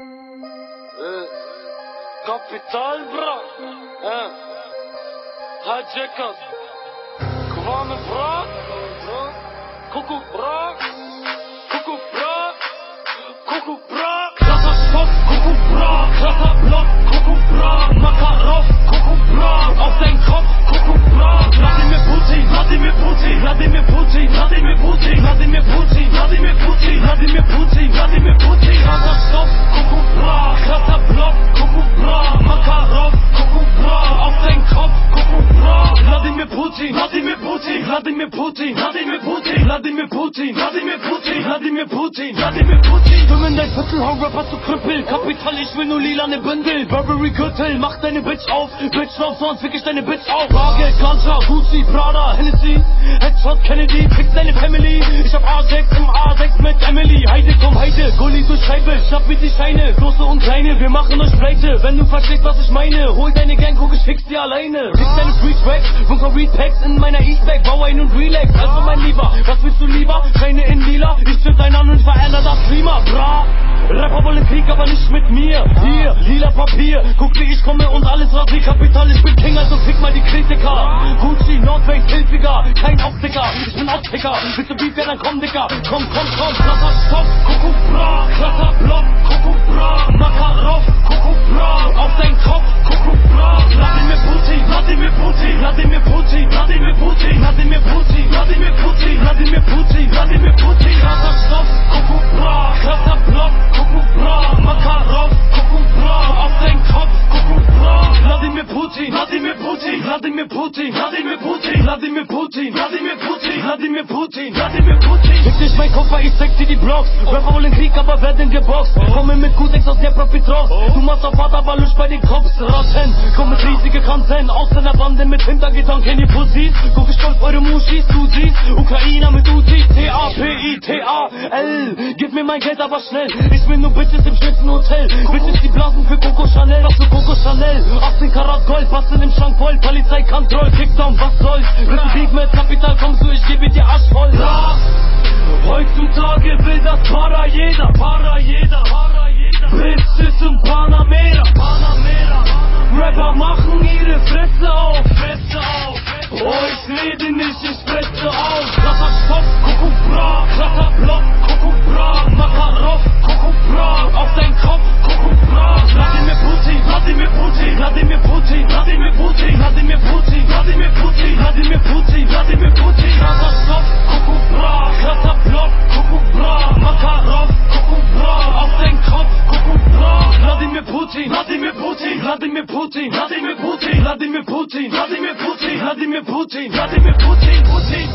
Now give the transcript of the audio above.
Äh, Kapital, bra. Äh. Hijackers. Kwame, bra. Kuckuck, bra. Kuckuck, bra. Kuckuck, bra. Krasser Stoff, Kuckuck, bra. Krasser Block, Kuckuck, bra. Makarov, Kuckuck, bra. Auf dein Kopf, Kuckuck, Putin, Vladimir Putin, Vladimir Putin, Vladimir Putin, Vladimir Putin, Vladimir Putin, Vladimir Putin. Stimme in dein Viertel, hau Rapper zu Krüppel. Kapital, ich will nur lilane Bündel. Burberry Gürtel, mach deine Bitch auf. Bitch lauf, sonst fick ich deine Bitch auf. Bargeld, Ganja, Gucci, Prada, Hennessy. Headshot, Kennedy, fick deine Family. Ich hab A6 im A6 mit Emily. Heide, komm, Heide, Gulli durch Scheibe. Schnapp mir die Scheine, große und kleine. Wir machen euch pleite, wenn du verstehst, was ich meine. Hol deine Gang, guck, ich fix die alleine. Fix deine Free Tracks, Bunker Read Packs in meiner Eastback. Bau ein und relax. Also mein Lieber, was willst du lieber? Scheine in lila. Ich zünd ein an und veränder das Klima, bra. Rapper wollen Krieg, aber nicht mit mir. Hier, lila Papier. Guck wie ich komme und alles rasiert. Kapital, ich bin King, also fick mal die Kritiker. Gucci, Nordway, Hilfiger. Kein Optiker, ich bin Optiker. Willst du Beef, ja dann komm, Dicker. Komm, komm, komm. Krasser Stoff, Kuckuck, bra. Krasser Block, Kuckuck, bra. Makarov, Putin, Vladimir Putin, Vladimir Putin, Vladimir Putin, Vladimir Putin. Fick dich mein Koffer, ich zeig dir die Blocks. Rapper wollen Krieg, aber werden geboxt. Komme mit Q6 aus der Profitros. Du machst auf Vater, aber lusch bei den Cops. Ratten, komm mit riesige Kanten. Aus deiner Bande mit Hintergedanken, die Pussys. Guck ich stolz eure Muschis, du siehst. Ukrainer mit Uzi, T-A-P-I-T-A-L. Gib mir mein Geld, aber schnell. Ich will nur Bitches im schönsten Hotel. Bitches, die blasen für Coco Chanel. Was für Coco Chanel? 18 Karat Gold, basteln im Schrank voll. Polizei, Kontroll, Kickdown, was soll's? Willst du Beef mit Kapital, kommst du, ich gebe dir Arsch voll. Heutzutage will das Vladimir Putin, Vladimir Putin, Vladimir Putin, Vladimir Putin, Vladimir Putin, Vladimir Putin. Krasser Kuckuck, bra. Krasser Block, Kuckuck, bra. Makarov, Kuckuck, bra. Auf dein Kopf, Kuckuck, bra. Vladimir Putin, Vladimir Putin, Vladimir Putin, Vladimir Putin, Vladimir Putin, Vladimir Putin, Vladimir Putin, Vladimir Putin, Putin, Putin.